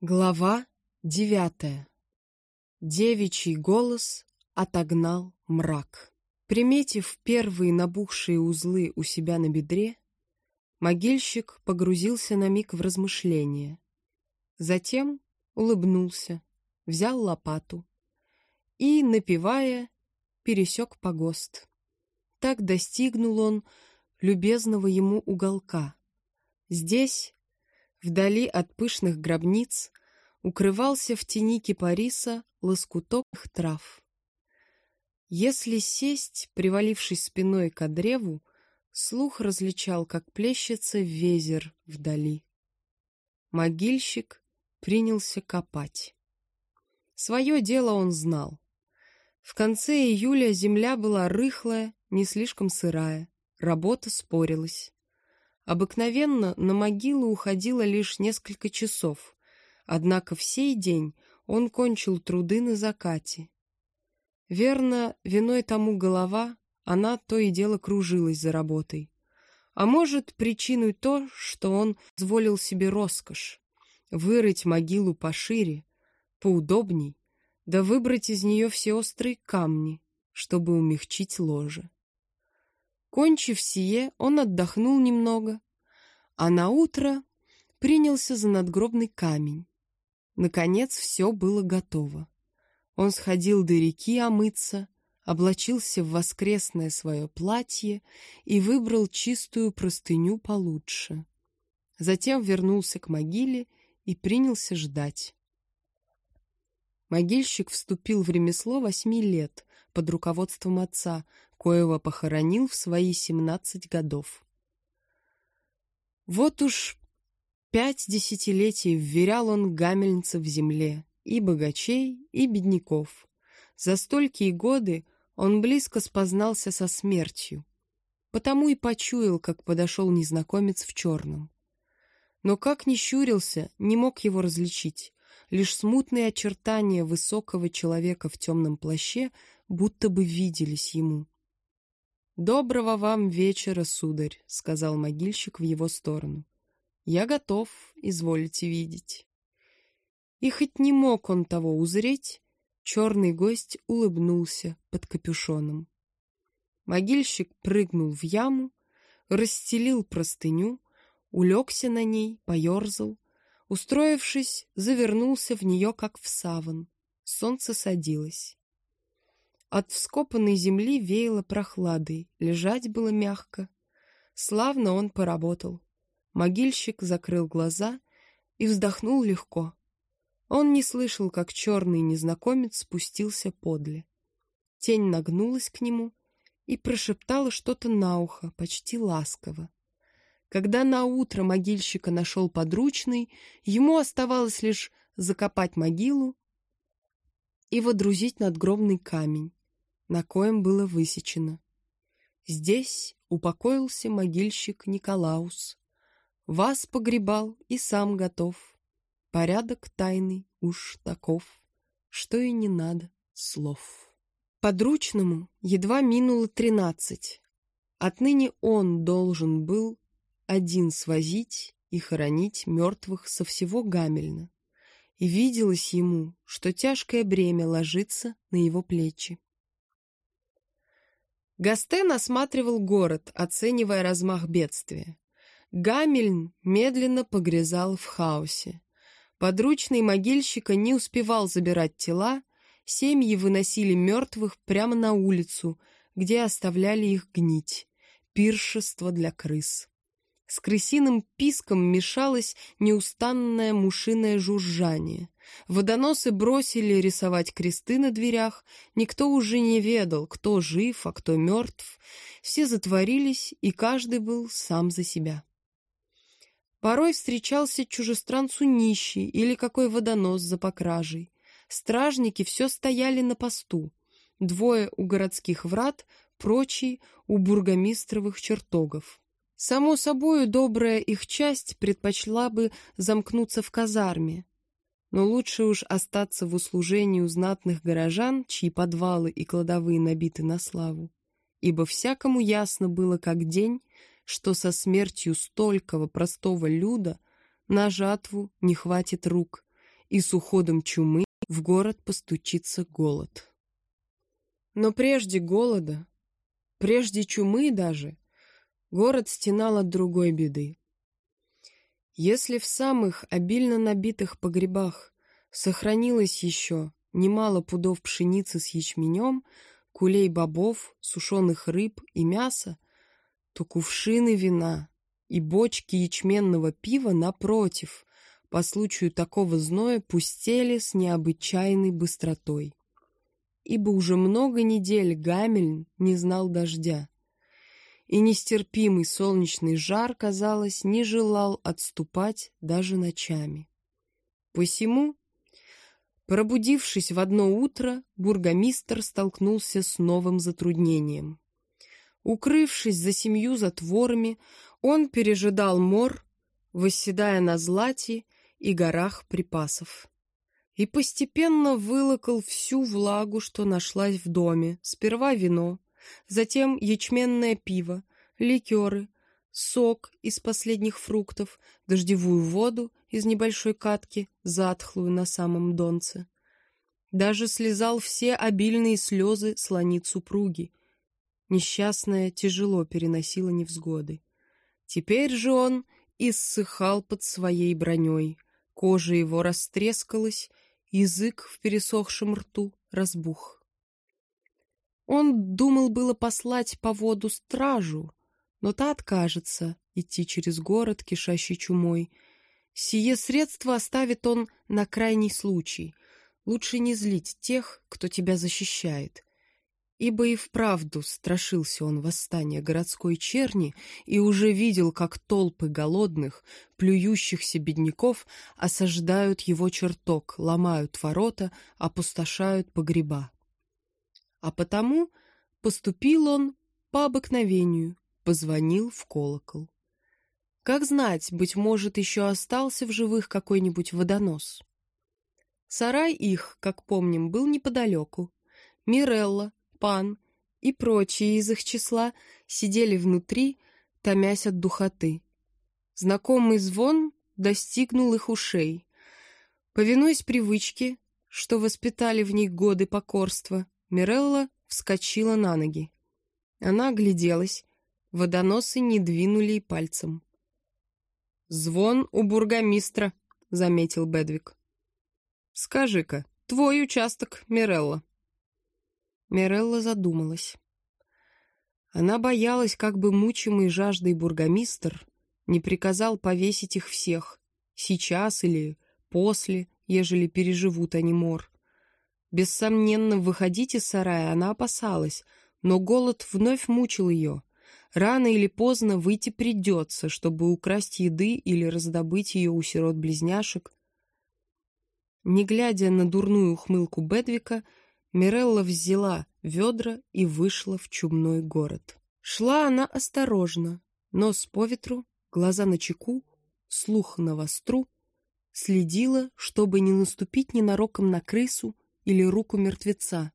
Глава девятая. Девичий голос отогнал мрак. Приметив первые набухшие узлы у себя на бедре, могильщик погрузился на миг в размышления. Затем улыбнулся, взял лопату и, напевая, пересек погост. Так достигнул он любезного ему уголка. Здесь Вдали от пышных гробниц укрывался в тени кипариса лоскуток трав. Если сесть, привалившись спиной к древу, слух различал, как плещется везер вдали. Могильщик принялся копать. Свое дело он знал. В конце июля земля была рыхлая, не слишком сырая, работа спорилась. Обыкновенно на могилу уходило лишь несколько часов, однако в сей день он кончил труды на закате. Верно, виной тому голова, она то и дело кружилась за работой. А может, причиной то, что он позволил себе роскошь — вырыть могилу пошире, поудобней, да выбрать из нее все острые камни, чтобы умягчить ложе. Кончив сие, он отдохнул немного, а на утро принялся за надгробный камень. Наконец все было готово. Он сходил до реки омыться, облачился в воскресное свое платье и выбрал чистую простыню получше. Затем вернулся к могиле и принялся ждать. Могильщик вступил в ремесло восьми лет под руководством отца, коего похоронил в свои семнадцать годов. Вот уж пять десятилетий вверял он гамельнца в земле, и богачей, и бедняков. За столькие годы он близко спознался со смертью, потому и почуял, как подошел незнакомец в черном. Но как ни щурился, не мог его различить. Лишь смутные очертания высокого человека в темном плаще будто бы виделись ему. «Доброго вам вечера, сударь», — сказал могильщик в его сторону. «Я готов, изволите видеть». И хоть не мог он того узреть, черный гость улыбнулся под капюшоном. Могильщик прыгнул в яму, расстелил простыню, улегся на ней, поерзал, устроившись, завернулся в нее, как в саван. Солнце садилось. От вскопанной земли веяло прохладой, лежать было мягко. Славно он поработал. Могильщик закрыл глаза и вздохнул легко. Он не слышал, как черный незнакомец спустился подле. Тень нагнулась к нему и прошептала что-то на ухо, почти ласково. Когда на утро могильщика нашел подручный, ему оставалось лишь закопать могилу и водрузить надгробный камень на коем было высечено. Здесь упокоился могильщик Николаус. Вас погребал и сам готов. Порядок тайный уж таков, что и не надо слов. Подручному едва минуло тринадцать. Отныне он должен был один свозить и хоронить мертвых со всего Гамельна. И виделось ему, что тяжкое бремя ложится на его плечи. Гастен осматривал город, оценивая размах бедствия. Гамельн медленно погрязал в хаосе. Подручный могильщика не успевал забирать тела, семьи выносили мертвых прямо на улицу, где оставляли их гнить. Пиршество для крыс. С крысиным писком мешалось неустанное мушиное жужжание. Водоносы бросили рисовать кресты на дверях, никто уже не ведал, кто жив, а кто мертв. Все затворились, и каждый был сам за себя. Порой встречался чужестранцу нищий или какой водонос за покражей. Стражники все стояли на посту. Двое у городских врат, прочие у бургомистровых чертогов. Само собою, добрая их часть предпочла бы замкнуться в казарме, но лучше уж остаться в услужении у знатных горожан, чьи подвалы и кладовые набиты на славу, ибо всякому ясно было как день, что со смертью столького простого люда на жатву не хватит рук, и с уходом чумы в город постучится голод. Но прежде голода, прежде чумы даже, город стенал от другой беды. Если в самых обильно набитых погребах сохранилось еще немало пудов пшеницы с ячменем, кулей бобов, сушеных рыб и мяса, то кувшины вина и бочки ячменного пива, напротив, по случаю такого зноя пустели с необычайной быстротой. Ибо уже много недель Гамельн не знал дождя, и нестерпимый солнечный жар, казалось, не желал отступать даже ночами. Посему, пробудившись в одно утро, бургомистр столкнулся с новым затруднением. Укрывшись за семью затворами, он пережидал мор, восседая на злате и горах припасов. И постепенно вылокал всю влагу, что нашлась в доме. Сперва вино, затем ячменное пиво, ликеры, сок из последних фруктов, дождевую воду из небольшой катки, затхлую на самом донце. Даже слезал все обильные слезы слонит супруги. Несчастная тяжело переносила невзгоды. Теперь же он иссыхал под своей броней. Кожа его растрескалась, язык в пересохшем рту разбух. Он думал было послать по воду стражу, но та откажется идти через город, кишащий чумой. Сие средство оставит он на крайний случай. Лучше не злить тех, кто тебя защищает ибо и вправду страшился он восстания городской черни и уже видел, как толпы голодных, плюющихся бедняков осаждают его чертог, ломают ворота, опустошают погреба. А потому поступил он по обыкновению, позвонил в колокол. Как знать, быть может, еще остался в живых какой-нибудь водонос. Сарай их, как помним, был неподалеку. Мирелла, пан и прочие из их числа сидели внутри, томясь от духоты. Знакомый звон достигнул их ушей. Повинуясь привычке, что воспитали в них годы покорства, Мирелла вскочила на ноги. Она огляделась, водоносы не двинули и пальцем. «Звон у бургомистра», — заметил Бедвик. «Скажи-ка, твой участок, Мирелла». Мирелла задумалась. Она боялась, как бы мучимый жаждой бургомистр не приказал повесить их всех, сейчас или после, ежели переживут они мор. Бессомненно, выходить из сарая она опасалась, но голод вновь мучил ее. Рано или поздно выйти придется, чтобы украсть еды или раздобыть ее у сирот-близняшек. Не глядя на дурную ухмылку Бедвика, Мирелла взяла ведра и вышла в чумной город. Шла она осторожно, нос по ветру, глаза на чеку, слух на востру, следила, чтобы не наступить ненароком на крысу или руку мертвеца.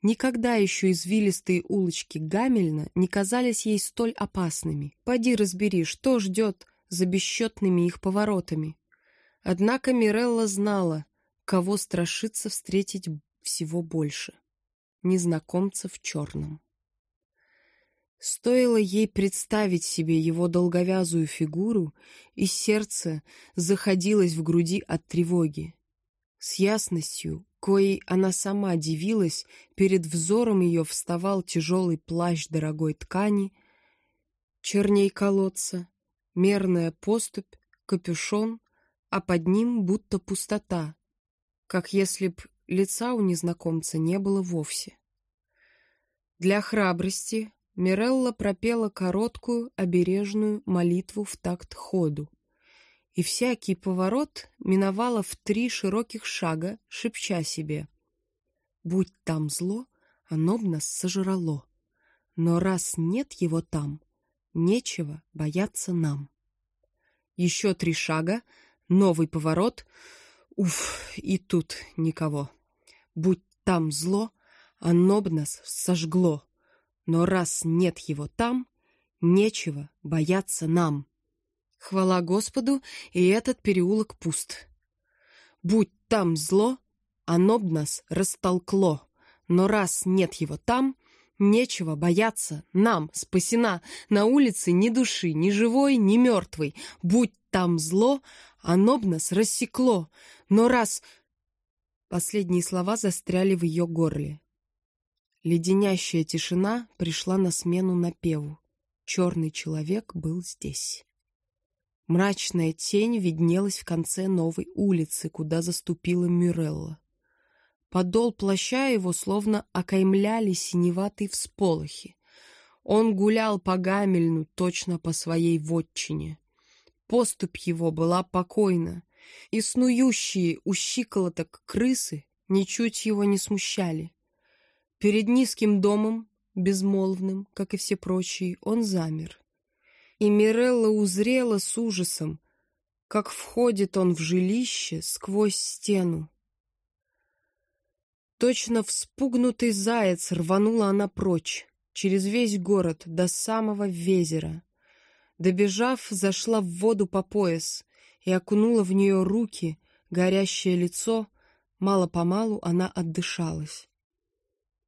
Никогда еще извилистые улочки Гамельна не казались ей столь опасными. Поди разбери, что ждет за бесчетными их поворотами. Однако Мирелла знала, кого страшится встретить всего больше. Незнакомца в черном. Стоило ей представить себе его долговязую фигуру, и сердце заходилось в груди от тревоги. С ясностью, коей она сама дивилась, перед взором ее вставал тяжелый плащ дорогой ткани, черней колодца, мерная поступь, капюшон, а под ним будто пустота, как если б лица у незнакомца не было вовсе. Для храбрости Мирелла пропела короткую, обережную молитву в такт ходу, и всякий поворот миновала в три широких шага, шепча себе «Будь там зло, оно б нас сожрало, но раз нет его там, нечего бояться нам». Еще три шага, новый поворот — Уф, и тут никого. Будь там зло, оно б нас сожгло. Но раз нет его там, нечего бояться нам. Хвала Господу, и этот переулок пуст. Будь там зло, оно б нас растолкло. Но раз нет его там, нечего бояться, нам спасена. На улице ни души, ни живой, ни мертвой. Будь там зло, оно б нас рассекло. Но раз... Последние слова застряли в ее горле. Леденящая тишина пришла на смену напеву. Черный человек был здесь. Мрачная тень виднелась в конце новой улицы, куда заступила Мюрелла. Подол плаща его словно окаймляли синеватые всполохи. Он гулял по Гамельну точно по своей вотчине. Поступь его была покойна, и снующие у щиколоток крысы ничуть его не смущали. Перед низким домом, безмолвным, как и все прочие, он замер. И Мирелла узрела с ужасом, как входит он в жилище сквозь стену. Точно вспугнутый заяц рванула она прочь, через весь город до самого Везера. Добежав, зашла в воду по пояс и окунула в нее руки, горящее лицо. Мало-помалу она отдышалась.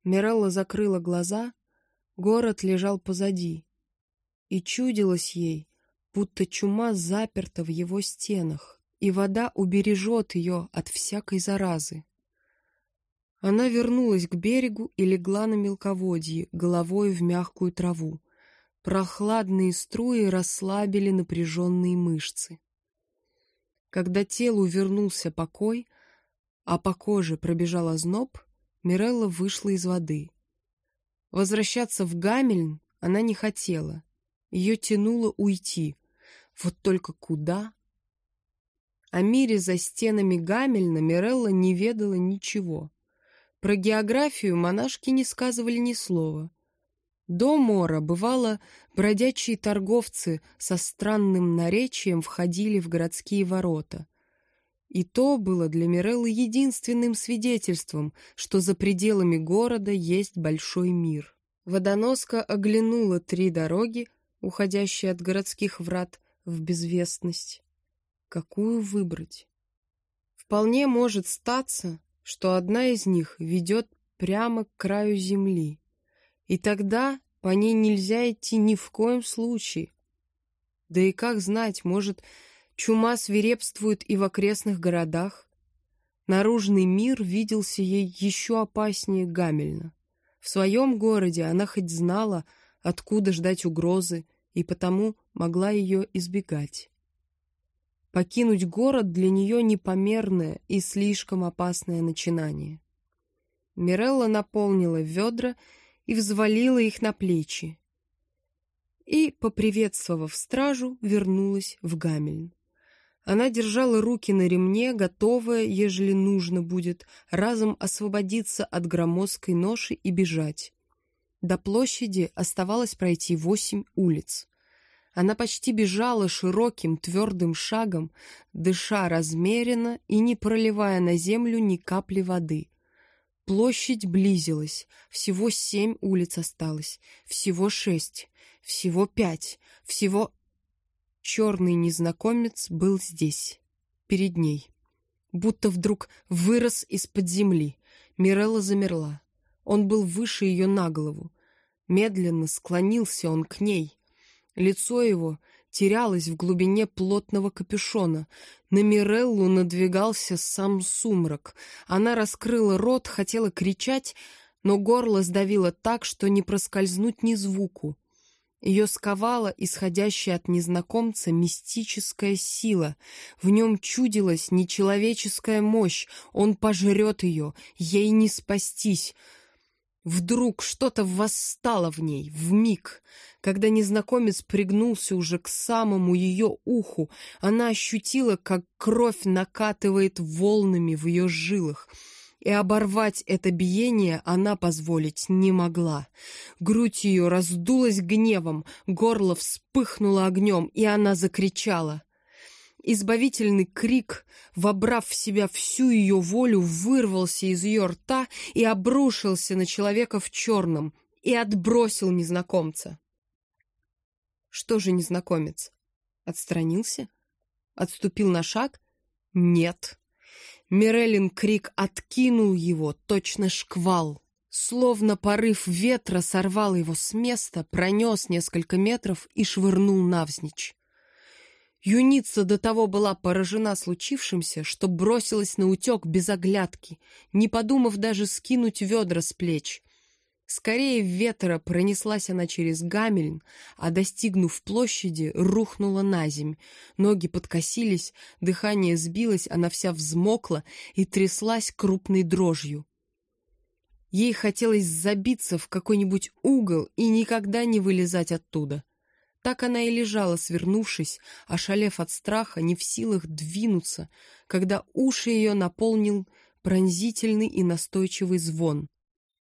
Мирелла закрыла глаза, город лежал позади, и чудилось ей, будто чума заперта в его стенах, и вода убережет ее от всякой заразы. Она вернулась к берегу и легла на мелководье, головой в мягкую траву. Прохладные струи расслабили напряженные мышцы. Когда телу вернулся покой, а по коже пробежал озноб, Мирелла вышла из воды. Возвращаться в Гамельн она не хотела. Ее тянуло уйти. Вот только куда? О мире за стенами Гамельна Мирелла не ведала ничего. Про географию монашки не сказывали ни слова. До Мора, бывало, бродячие торговцы со странным наречием входили в городские ворота. И то было для Миреллы единственным свидетельством, что за пределами города есть большой мир. Водоноска оглянула три дороги, уходящие от городских врат в безвестность. Какую выбрать? Вполне может статься, что одна из них ведет прямо к краю земли, и тогда по ней нельзя идти ни в коем случае. Да и как знать, может, чума свирепствует и в окрестных городах? Наружный мир виделся ей еще опаснее Гамельна. В своем городе она хоть знала, откуда ждать угрозы, и потому могла ее избегать. Покинуть город для нее непомерное и слишком опасное начинание. Мирелла наполнила ведра и взвалила их на плечи. И, поприветствовав стражу, вернулась в Гамельн. Она держала руки на ремне, готовая, ежели нужно будет, разом освободиться от громоздкой ноши и бежать. До площади оставалось пройти восемь улиц. Она почти бежала широким твердым шагом, дыша размеренно и не проливая на землю ни капли воды. Площадь близилась, всего семь улиц осталось, всего шесть, всего пять, всего... Черный незнакомец был здесь, перед ней. Будто вдруг вырос из-под земли. Мирелла замерла. Он был выше ее на голову. Медленно склонился он к ней, Лицо его терялось в глубине плотного капюшона. На Миреллу надвигался сам сумрак. Она раскрыла рот, хотела кричать, но горло сдавило так, что не проскользнуть ни звуку. Ее сковала исходящая от незнакомца мистическая сила. В нем чудилась нечеловеческая мощь. Он пожрет ее, ей не спастись. Вдруг что-то восстало в ней, в миг. Когда незнакомец пригнулся уже к самому ее уху, она ощутила, как кровь накатывает волнами в ее жилах. И оборвать это биение она позволить не могла. Грудь ее раздулась гневом, горло вспыхнуло огнем, и она закричала. Избавительный крик, вобрав в себя всю ее волю, вырвался из ее рта и обрушился на человека в черном и отбросил незнакомца. Что же незнакомец? Отстранился? Отступил на шаг? Нет. Мирелин крик откинул его, точно шквал. Словно порыв ветра сорвал его с места, пронес несколько метров и швырнул навзничь. Юница до того была поражена случившимся, что бросилась на утек без оглядки, не подумав даже скинуть ведра с плеч. Скорее ветра пронеслась она через Гамельн, а, достигнув площади, рухнула на земь. Ноги подкосились, дыхание сбилось, она вся взмокла и тряслась крупной дрожью. Ей хотелось забиться в какой-нибудь угол и никогда не вылезать оттуда. Так она и лежала, свернувшись, ошалев от страха, не в силах двинуться, когда уши ее наполнил пронзительный и настойчивый звон.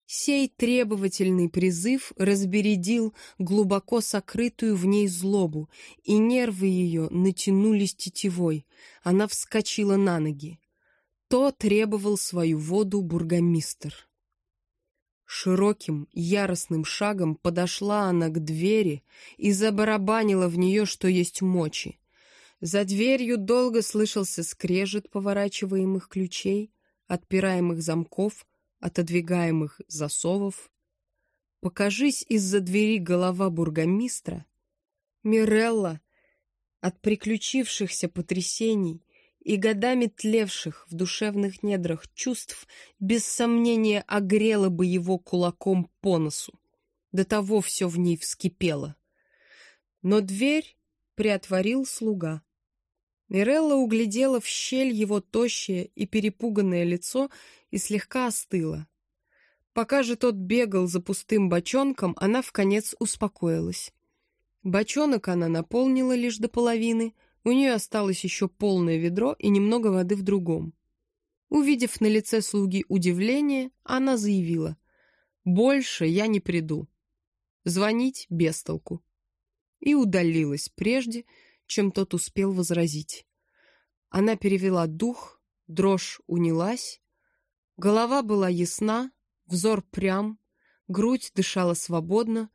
Сей требовательный призыв разбередил глубоко сокрытую в ней злобу, и нервы ее натянулись тетивой. Она вскочила на ноги. То требовал свою воду бургомистр. Широким, яростным шагом подошла она к двери и забарабанила в нее, что есть мочи. За дверью долго слышался скрежет поворачиваемых ключей, отпираемых замков, отодвигаемых засовов. Покажись из-за двери голова бургомистра, Мирелла от приключившихся потрясений и годами тлевших в душевных недрах чувств без сомнения огрела бы его кулаком по носу. До того все в ней вскипело. Но дверь приотворил слуга. Мирелла углядела в щель его тощее и перепуганное лицо и слегка остыла. Пока же тот бегал за пустым бочонком, она в конец успокоилась. Бочонок она наполнила лишь до половины, у нее осталось еще полное ведро и немного воды в другом. Увидев на лице слуги удивление, она заявила, «Больше я не приду. Звонить без толку». И удалилась прежде, чем тот успел возразить. Она перевела дух, дрожь унялась, голова была ясна, взор прям, грудь дышала свободно,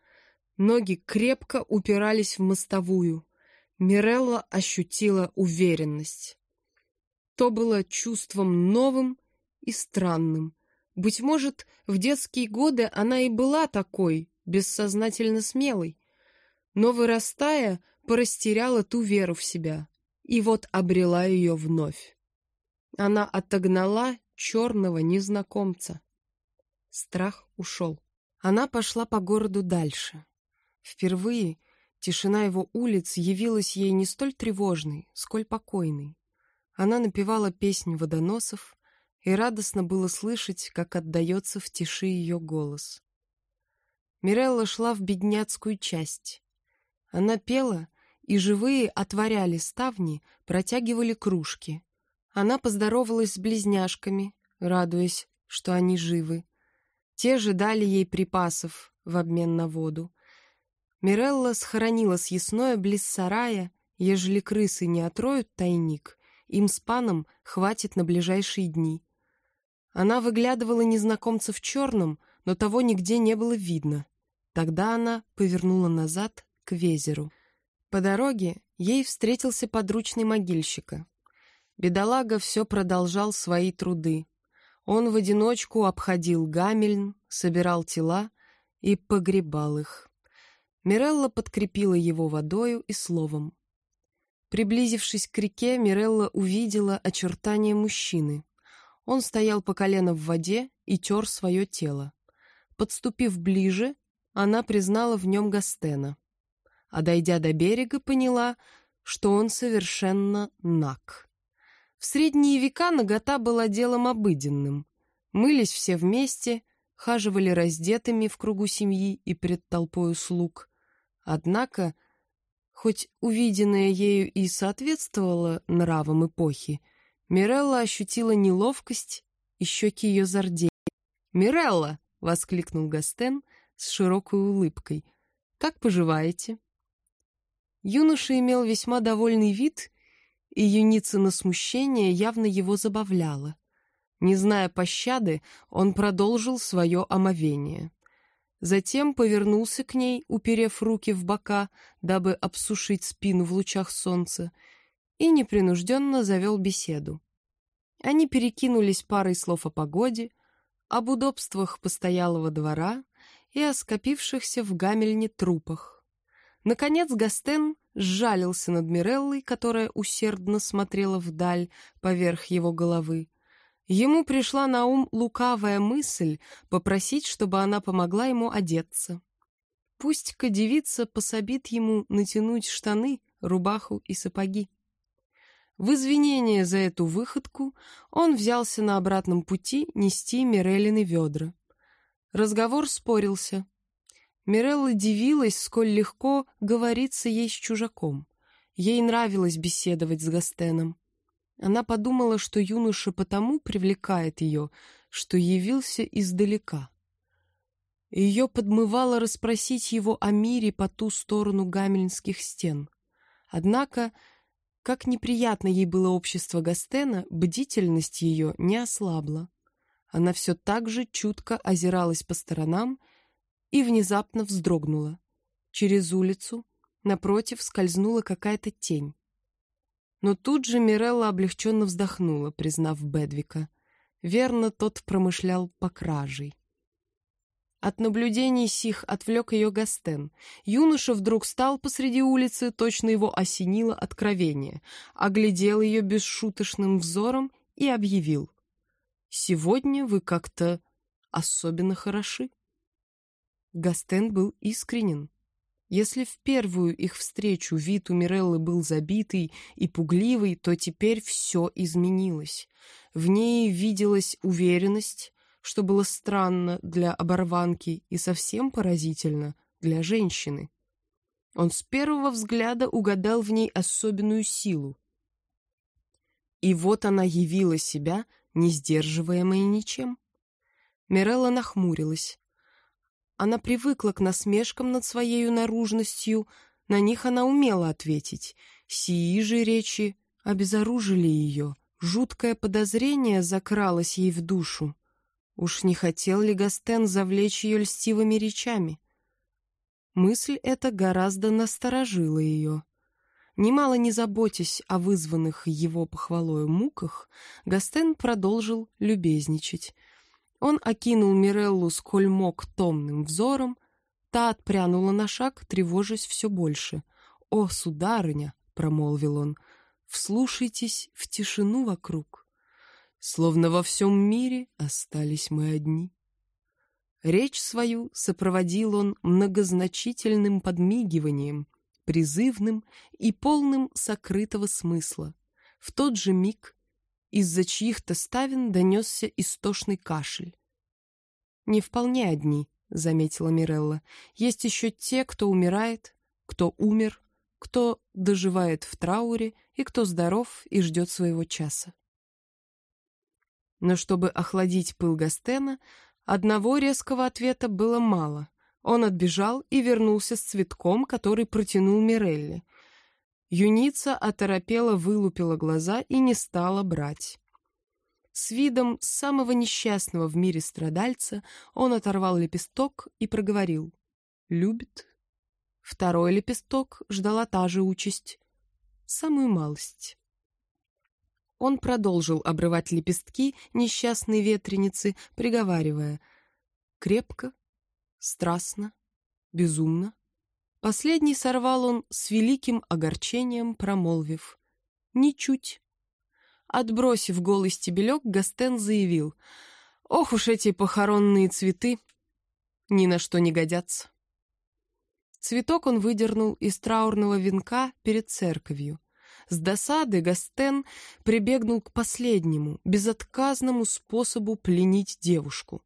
ноги крепко упирались в мостовую. Мирелла ощутила уверенность. То было чувством новым и странным. Быть может, в детские годы она и была такой, бессознательно смелой, но, вырастая, порастеряла ту веру в себя и вот обрела ее вновь. Она отогнала черного незнакомца. Страх ушел. Она пошла по городу дальше. Впервые тишина его улиц явилась ей не столь тревожной, сколь покойной. Она напевала песнь водоносов, и радостно было слышать, как отдается в тиши ее голос. Мирелла шла в бедняцкую часть. Она пела, и живые отворяли ставни, протягивали кружки. Она поздоровалась с близняшками, радуясь, что они живы. Те же дали ей припасов в обмен на воду. Мирелла схоронила съестное близ сарая, ежели крысы не отроют тайник, им с паном хватит на ближайшие дни. Она выглядывала незнакомца в черном, но того нигде не было видно. Тогда она повернула назад к Везеру. По дороге ей встретился подручный могильщика. Бедолага все продолжал свои труды. Он в одиночку обходил Гамельн, собирал тела и погребал их. Мирелла подкрепила его водою и словом. Приблизившись к реке, Мирелла увидела очертания мужчины. Он стоял по колено в воде и тер свое тело. Подступив ближе, она признала в нем Гастена а дойдя до берега, поняла, что он совершенно наг. В средние века нагота была делом обыденным. Мылись все вместе, хаживали раздетыми в кругу семьи и пред толпою слуг. Однако, хоть увиденное ею и соответствовало нравам эпохи, Мирелла ощутила неловкость, и щеки ее зардели. «Мирелла!» — воскликнул Гастен с широкой улыбкой. «Как поживаете?» Юноша имел весьма довольный вид, и юница смущение явно его забавляло. Не зная пощады, он продолжил свое омовение. Затем повернулся к ней, уперев руки в бока, дабы обсушить спину в лучах солнца, и непринужденно завел беседу. Они перекинулись парой слов о погоде, об удобствах постоялого двора и о скопившихся в гамельне трупах. Наконец Гастен сжалился над Миреллой, которая усердно смотрела вдаль поверх его головы. Ему пришла на ум лукавая мысль попросить, чтобы она помогла ему одеться. Пусть-ка девица пособит ему натянуть штаны, рубаху и сапоги. В извинение за эту выходку он взялся на обратном пути нести Миреллины ведра. Разговор спорился. Мирелла дивилась, сколь легко говорится ей с чужаком. Ей нравилось беседовать с Гастеном. Она подумала, что юноша потому привлекает ее, что явился издалека. Ее подмывало расспросить его о мире по ту сторону гамельнских стен. Однако, как неприятно ей было общество Гастена, бдительность ее не ослабла. Она все так же чутко озиралась по сторонам и внезапно вздрогнула. Через улицу, напротив, скользнула какая-то тень. Но тут же Мирелла облегченно вздохнула, признав Бедвика. Верно, тот промышлял по кражей. От наблюдений сих отвлек ее Гастен. Юноша вдруг стал посреди улицы, точно его осенило откровение, оглядел ее бесшуточным взором и объявил. «Сегодня вы как-то особенно хороши». Гастен был искренен. Если в первую их встречу вид у Миреллы был забитый и пугливый, то теперь все изменилось. В ней виделась уверенность, что было странно для оборванки и совсем поразительно для женщины. Он с первого взгляда угадал в ней особенную силу. И вот она явила себя, не сдерживаемая ничем. Мирелла нахмурилась. Она привыкла к насмешкам над своей наружностью, на них она умела ответить. Сии же речи обезоружили ее. Жуткое подозрение закралось ей в душу. Уж не хотел ли Гастен завлечь ее льстивыми речами? Мысль эта гораздо насторожила ее. Немало не заботясь о вызванных его похвалою муках, Гастен продолжил любезничать — он окинул Миреллу сколь мог томным взором, та отпрянула на шаг, тревожась все больше. «О, сударыня!» — промолвил он. «Вслушайтесь в тишину вокруг. Словно во всем мире остались мы одни». Речь свою сопроводил он многозначительным подмигиванием, призывным и полным сокрытого смысла. В тот же миг из-за чьих-то ставен донесся истошный кашель. «Не вполне одни», — заметила Мирелла. «Есть еще те, кто умирает, кто умер, кто доживает в трауре и кто здоров и ждет своего часа». Но чтобы охладить пыл Гастена, одного резкого ответа было мало. Он отбежал и вернулся с цветком, который протянул Мирелле — Юница оторопела, вылупила глаза и не стала брать. С видом самого несчастного в мире страдальца он оторвал лепесток и проговорил. «Любит». Второй лепесток ждала та же участь. Самую малость. Он продолжил обрывать лепестки несчастной ветреницы, приговаривая «крепко, страстно, безумно, Последний сорвал он с великим огорчением, промолвив. «Ничуть». Отбросив голый стебелек, Гастен заявил. «Ох уж эти похоронные цветы! Ни на что не годятся». Цветок он выдернул из траурного венка перед церковью. С досады Гастен прибегнул к последнему, безотказному способу пленить девушку.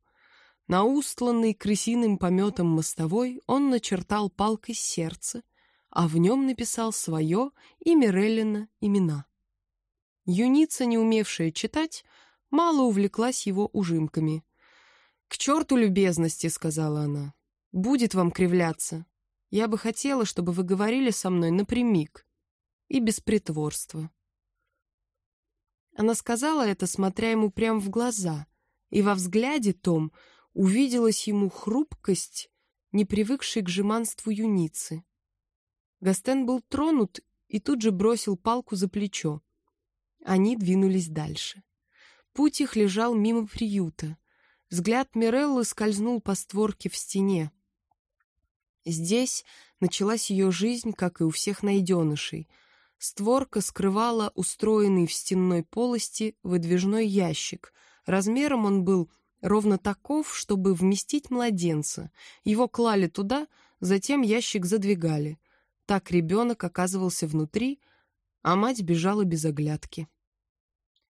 На устланный крысиным пометом мостовой он начертал палкой сердце, а в нем написал свое и Миреллина имена. Юница, не умевшая читать, мало увлеклась его ужимками. «К черту любезности», — сказала она. «Будет вам кривляться. Я бы хотела, чтобы вы говорили со мной напрямик и без притворства». Она сказала это, смотря ему прямо в глаза, и во взгляде том — увиделась ему хрупкость, не привыкшей к жеманству юницы. Гастен был тронут и тут же бросил палку за плечо. Они двинулись дальше. Путь их лежал мимо приюта. Взгляд Миреллы скользнул по створке в стене. Здесь началась ее жизнь, как и у всех найденышей. Створка скрывала устроенный в стенной полости выдвижной ящик. Размером он был ровно таков, чтобы вместить младенца. Его клали туда, затем ящик задвигали. Так ребенок оказывался внутри, а мать бежала без оглядки.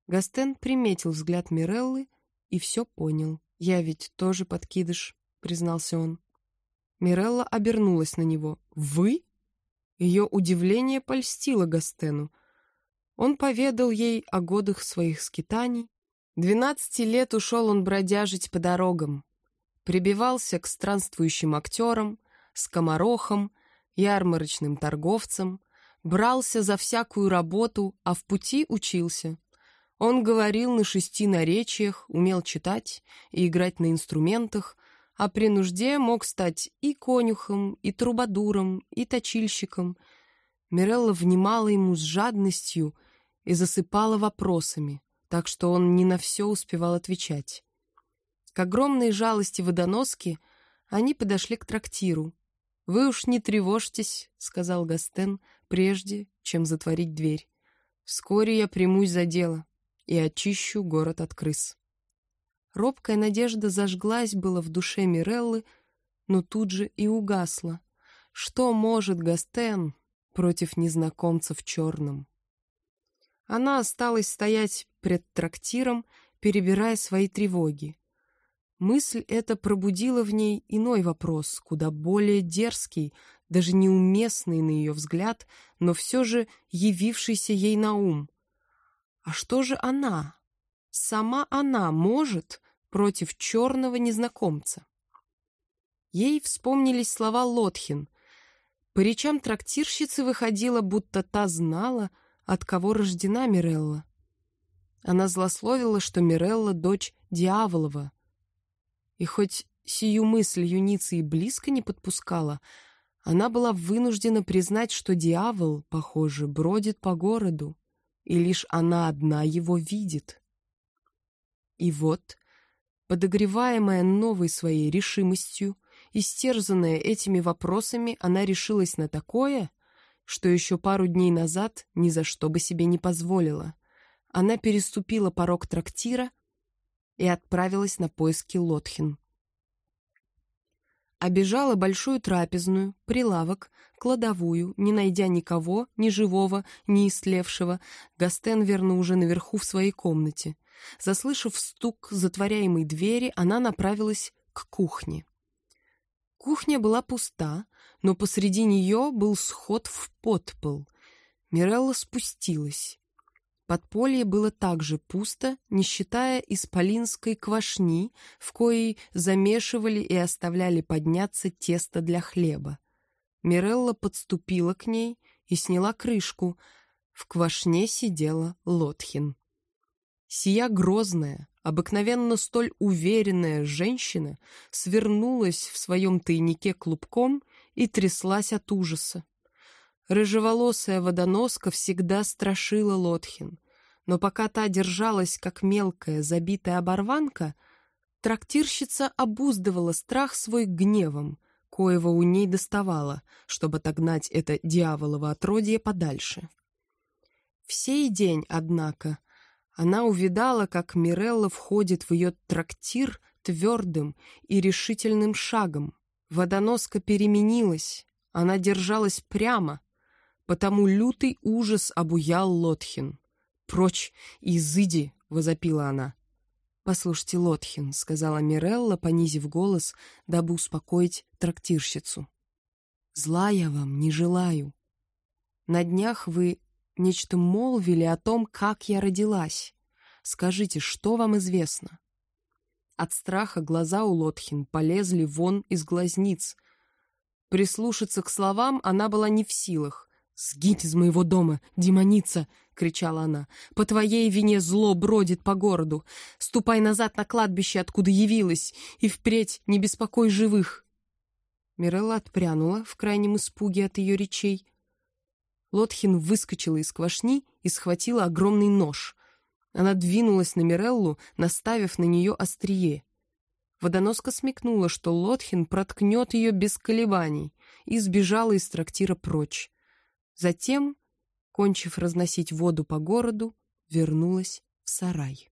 Гастен приметил взгляд Миреллы и все понял. «Я ведь тоже подкидыш», — признался он. Мирелла обернулась на него. «Вы?» Ее удивление польстило Гастену. Он поведал ей о годах своих скитаний. Двенадцати лет ушел он бродяжить по дорогам. Прибивался к странствующим актерам, скоморохам, ярмарочным торговцам, брался за всякую работу, а в пути учился. Он говорил на шести наречиях, умел читать и играть на инструментах, а при нужде мог стать и конюхом, и трубадуром, и точильщиком. Мирелла внимала ему с жадностью и засыпала вопросами, так что он не на все успевал отвечать. К огромной жалости водоноски они подошли к трактиру. «Вы уж не тревожьтесь», — сказал Гастен, прежде чем затворить дверь. «Вскоре я примусь за дело и очищу город от крыс. Робкая надежда зажглась было в душе Миреллы, но тут же и угасла. Что может Гастен против незнакомца в черном? Она осталась стоять пред трактиром, перебирая свои тревоги. Мысль эта пробудила в ней иной вопрос, куда более дерзкий, даже неуместный на ее взгляд, но все же явившийся ей на ум. А что же она? Сама она может против черного незнакомца? Ей вспомнились слова Лотхин. По речам трактирщицы выходило, будто та знала, от кого рождена Мирелла. Она злословила, что Мирелла — дочь Дьяволова. И хоть сию мысль юницы и близко не подпускала, она была вынуждена признать, что дьявол, похоже, бродит по городу и лишь она одна его видит. И вот, подогреваемая новой своей решимостью, истерзанная этими вопросами, она решилась на такое, что еще пару дней назад ни за что бы себе не позволила. Она переступила порог трактира и отправилась на поиски Лотхин. Обежала большую трапезную, прилавок, кладовую, не найдя никого, ни живого, ни истлевшего. Гастен верно уже наверху в своей комнате. Заслышав стук затворяемой двери, она направилась к кухне. Кухня была пуста, но посреди нее был сход в подпол. Мирелла спустилась. Подполье было также пусто, не считая исполинской квашни, в коей замешивали и оставляли подняться тесто для хлеба. Мирелла подступила к ней и сняла крышку. В квашне сидела Лотхин. Сия грозная, обыкновенно столь уверенная женщина свернулась в своем тайнике клубком и тряслась от ужаса. Рыжеволосая водоноска всегда страшила Лотхин, но пока та держалась, как мелкая, забитая оборванка, трактирщица обуздывала страх свой гневом, коего у ней доставало, чтобы отогнать это дьяволово отродье подальше. В сей день, однако, она увидала, как Мирелла входит в ее трактир твердым и решительным шагом. Водоноска переменилась, она держалась прямо, потому лютый ужас обуял Лотхин. «Прочь, изыди!» — возопила она. «Послушайте, Лотхин», — сказала Мирелла, понизив голос, дабы успокоить трактирщицу. «Зла я вам не желаю. На днях вы нечто молвили о том, как я родилась. Скажите, что вам известно?» От страха глаза у Лотхин полезли вон из глазниц. Прислушаться к словам она была не в силах. «Сгинь из моего дома, демоница!» — кричала она. «По твоей вине зло бродит по городу. Ступай назад на кладбище, откуда явилась, и впредь не беспокой живых!» Мирелла отпрянула в крайнем испуге от ее речей. Лотхин выскочила из квашни и схватила огромный нож. Она двинулась на Миреллу, наставив на нее острие. Водоноска смекнула, что Лотхин проткнет ее без колебаний, и сбежала из трактира прочь. Затем, кончив разносить воду по городу, вернулась в сарай.